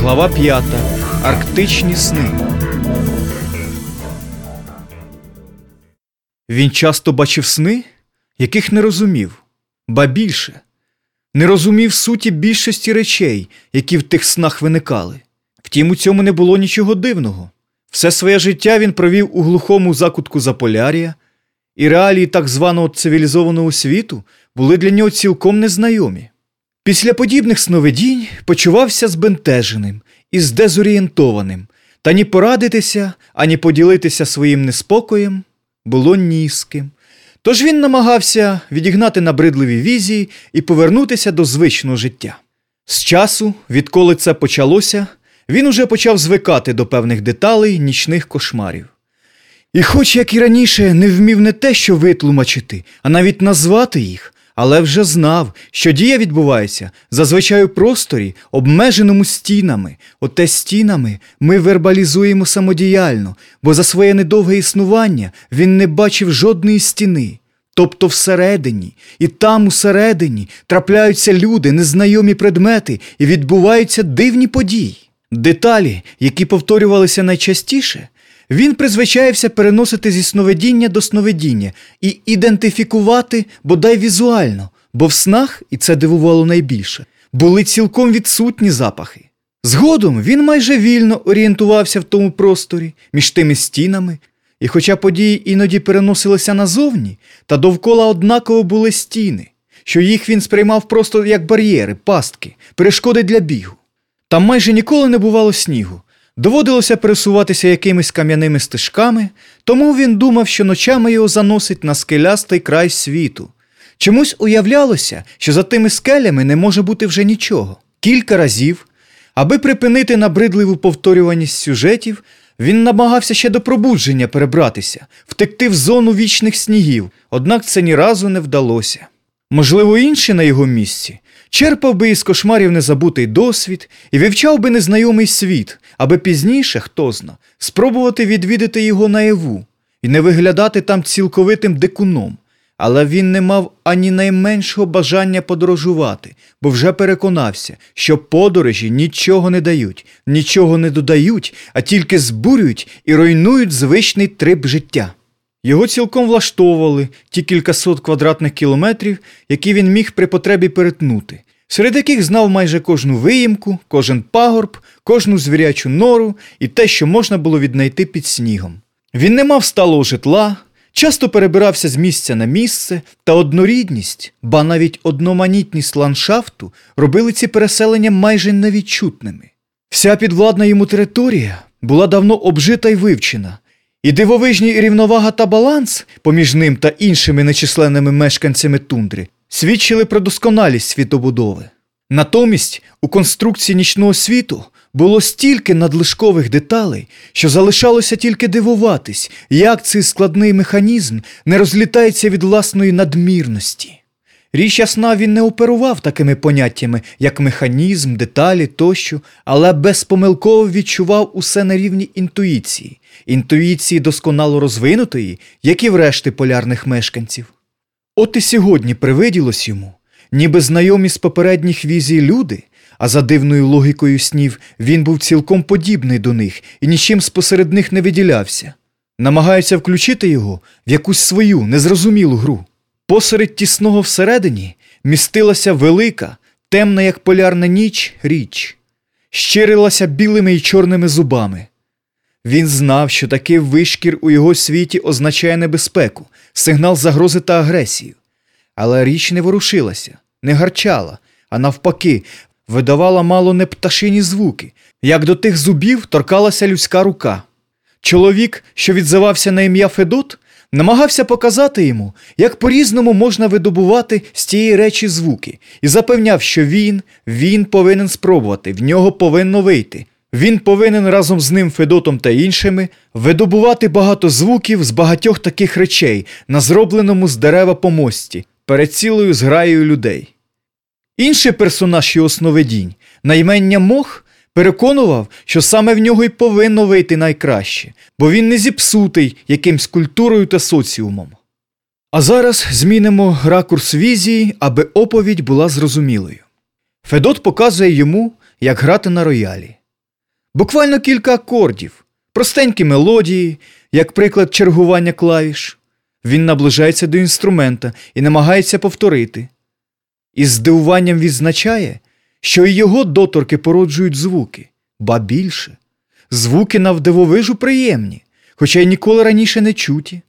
Глава 5. Арктичні сни. Він часто бачив сни, яких не розумів, ба більше не розумів суті більшості речей, які в тих снах виникали. Втім, у цьому не було нічого дивного. Все своє життя він провів у глухому закутку Заполяр'я, і реалії так званого цивілізованого світу були для нього цілком незнайомі. Після подібних сновидінь почувався збентеженим і здезорієнтованим, та ні порадитися, ані поділитися своїм неспокоєм було ні з ким. Тож він намагався відігнати набридливі візії і повернутися до звичного життя. З часу, відколи це почалося, він уже почав звикати до певних деталей нічних кошмарів. І, хоч як і раніше, не вмів не те, що витлумачити, а навіть назвати їх, але вже знав, що дія відбувається зазвичай у просторі, обмеженому стінами. Оте стінами ми вербалізуємо самодіяльно, бо за своє недовге існування він не бачив жодної стіни. Тобто всередині, і там усередині трапляються люди, незнайомі предмети, і відбуваються дивні події. Деталі, які повторювалися найчастіше, він призвичаєвся переносити зі сновидіння до сновидіння і ідентифікувати бодай візуально, бо в снах, і це дивувало найбільше, були цілком відсутні запахи. Згодом він майже вільно орієнтувався в тому просторі між тими стінами, і хоча події іноді переносилися назовні, та довкола однаково були стіни, що їх він сприймав просто як бар'єри, пастки, перешкоди для бігу. Там майже ніколи не бувало снігу. Доводилося пересуватися якимись кам'яними стежками, тому він думав, що ночами його заносить на скелястий край світу. Чомусь уявлялося, що за тими скелями не може бути вже нічого. Кілька разів, аби припинити набридливу повторюваність сюжетів, він намагався ще до пробудження перебратися, втекти в зону вічних снігів, однак це ні разу не вдалося. Можливо, інші на його місці черпав би із кошмарів незабутий досвід і вивчав би незнайомий світ, аби пізніше, хто зна, спробувати відвідати його наяву і не виглядати там цілковитим дикуном. Але він не мав ані найменшого бажання подорожувати, бо вже переконався, що подорожі нічого не дають, нічого не додають, а тільки збурюють і руйнують звичний трип життя. Його цілком влаштовували ті кількасот квадратних кілометрів, які він міг при потребі перетнути, серед яких знав майже кожну виїмку, кожен пагорб, кожну звірячу нору і те, що можна було віднайти під снігом. Він не мав сталого житла, часто перебирався з місця на місце, та однорідність, ба навіть одноманітність ландшафту робили ці переселення майже невідчутними. Вся підвладна йому територія була давно обжита й вивчена. І дивовижні рівновага та баланс поміж ним та іншими нечисленними мешканцями тундри свідчили про досконалість світобудови. Натомість у конструкції нічного світу було стільки надлишкових деталей, що залишалося тільки дивуватись, як цей складний механізм не розлітається від власної надмірності. Річ ясна, він не оперував такими поняттями, як механізм, деталі тощо, але безпомилково відчував усе на рівні інтуїції, інтуїції досконало розвинутої, як і в решти полярних мешканців. От і сьогодні привиділось йому, ніби знайомі з попередніх візій люди, а за дивною логікою снів він був цілком подібний до них і нічим спосеред них не виділявся. Намагаються включити його в якусь свою незрозумілу гру. Посеред тісного всередині містилася велика, темна, як полярна ніч, річ, щирилася білими й чорними зубами. Він знав, що такий вишкір у його світі означає небезпеку, сигнал загрози та агресію. Але річ не ворушилася, не гарчала, а навпаки, видавала мало не пташині звуки, як до тих зубів торкалася людська рука. Чоловік, що відзивався на ім'я Федот, намагався показати йому, як по-різному можна видобувати з тієї речі звуки, і запевняв, що він, він повинен спробувати, в нього повинно вийти. Він повинен разом з ним Федотом та іншими видобувати багато звуків з багатьох таких речей на зробленому з дерева помості перед цілою зграєю людей. Інший персонаж його сновидінь, наймення Мох, Переконував, що саме в нього й повинно вийти найкраще, бо він не зіпсутий якимсь культурою та соціумом. А зараз змінимо ракурс візії, аби оповідь була зрозумілою. Федот показує йому, як грати на роялі. Буквально кілька акордів, простенькі мелодії, як приклад чергування клавіш. Він наближається до інструмента і намагається повторити. І з здивуванням відзначає, що і його доторки породжують звуки, ба більше. Звуки навдивовижу приємні, хоча й ніколи раніше не чуті.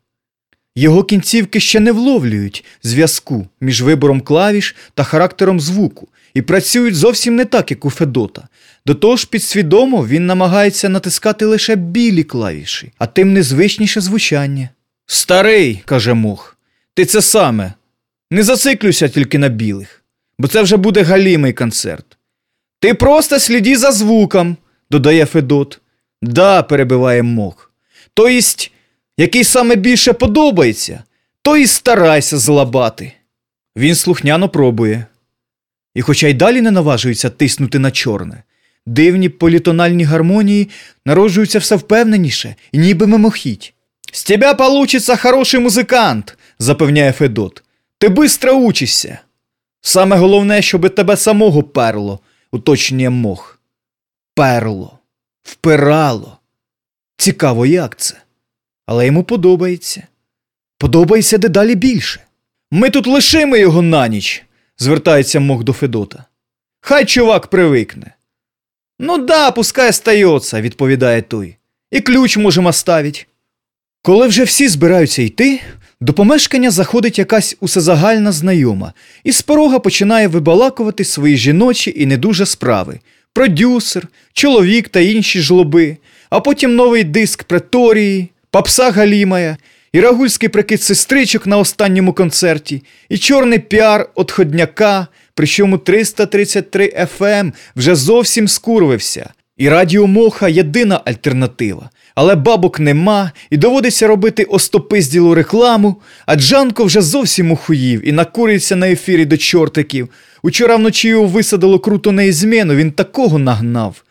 Його кінцівки ще не вловлюють зв'язку між вибором клавіш та характером звуку і працюють зовсім не так, як у Федота. До того ж, підсвідомо він намагається натискати лише білі клавіші, а тим незвичніше звучання. Старий, каже Мох, ти це саме. Не зациклюйся тільки на білих, бо це вже буде галімий концерт. Ти просто сліді за звуком, додає Федот. Да, перебиває Мох. Тойсть, який саме більше подобається, то і старайся злабати. Він слухняно пробує. І хоча й далі не наважується тиснути на чорне, дивні політональні гармонії народжуються все впевненіше і ніби мимохідь. З тебе получиться хороший музикант, запевняє Федот. Ти бистро учишся. Саме головне, щоб тебе самого перло, уточнює мох. Перло, впирало. Цікаво, як це. Але йому подобається. Подобається дедалі більше. Ми тут лишимо його на ніч, звертається мох до Федота. Хай чувак привикне. Ну да, пускай остається, відповідає той. І ключ можемо ставить. Коли вже всі збираються йти, до помешкання заходить якась усезагальна знайома і з порога починає вибалакувати свої жіночі і не дуже справи продюсер, чоловік та інші жлоби, а потім новий диск преторії, попса Галімая, і рагульський прикид сестричок на останньому концерті, і чорний піар отходняка, причому 333 FM вже зовсім скурвився. І радіо Моха єдина альтернатива. Але бабок нема, і доводиться робити остопизділу рекламу, а Джанко вже зовсім ухуїв і накурюється на ефірі до чортиків. Учора вночі його висадило круто на ізміну, він такого нагнав.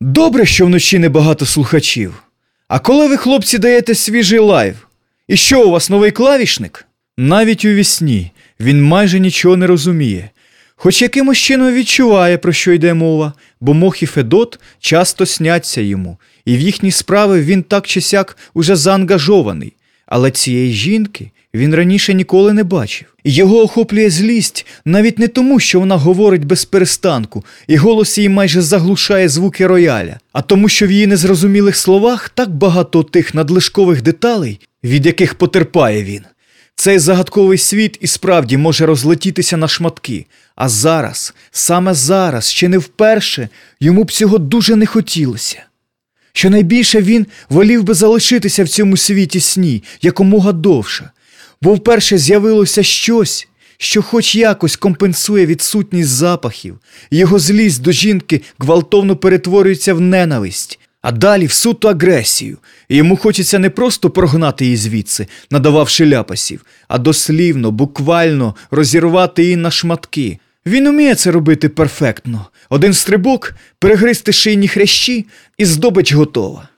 Добре, що вночі небагато слухачів. А коли ви, хлопці, даєте свіжий лайв? І що у вас новий клавішник? Навіть у ві сні він майже нічого не розуміє, хоч якимось чином відчуває, про що йде мова, бо Мох і Федот часто сняться йому, і в їхні справи він так чи сяк уже заангажований. Але цієї жінки він раніше ніколи не бачив. Його охоплює злість навіть не тому, що вона говорить без перестанку, і голос її майже заглушає звуки рояля, а тому, що в її незрозумілих словах так багато тих надлишкових деталей, від яких потерпає він. Цей загадковий світ і справді може розлетітися на шматки. А зараз, саме зараз, ще не вперше, йому б цього дуже не хотілося. Щонайбільше він волів би залишитися в цьому світі сні якомога довше, бо вперше з'явилося щось, що хоч якось компенсує відсутність запахів, його злість до жінки гвалтовно перетворюється в ненависть, а далі в суту агресію. Йому хочеться не просто прогнати її звідси, надававши ляпасів, а дослівно, буквально розірвати її на шматки. Він уміє це робити перфектно. Один стрибок, перегризти шийні хрящі, і здобич готова.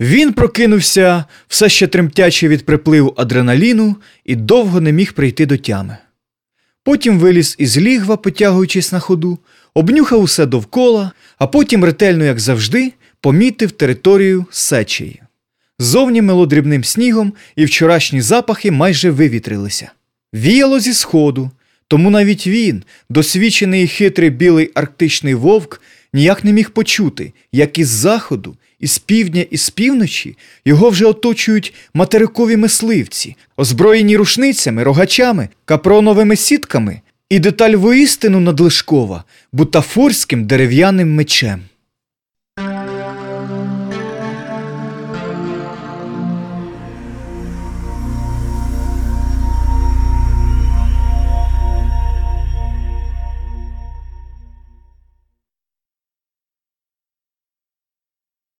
Він прокинувся, все ще тремтячи від припливу адреналіну, і довго не міг прийти до тями. Потім виліз із лігва, потягуючись на ходу, обнюхав усе довкола, а потім, ретельно, як завжди, помітив територію сечеї. Зовні мило дрібним снігом, і вчорашні запахи майже вивітрилися. Віяло зі сходу, тому навіть він, досвідчений і хитрий білий арктичний вовк, ніяк не міг почути, як із заходу, із півдня і з півночі його вже оточують материкові мисливці, озброєні рушницями, рогачами, капроновими сітками і деталь воістину надлишкова, бутафорським дерев'яним мечем.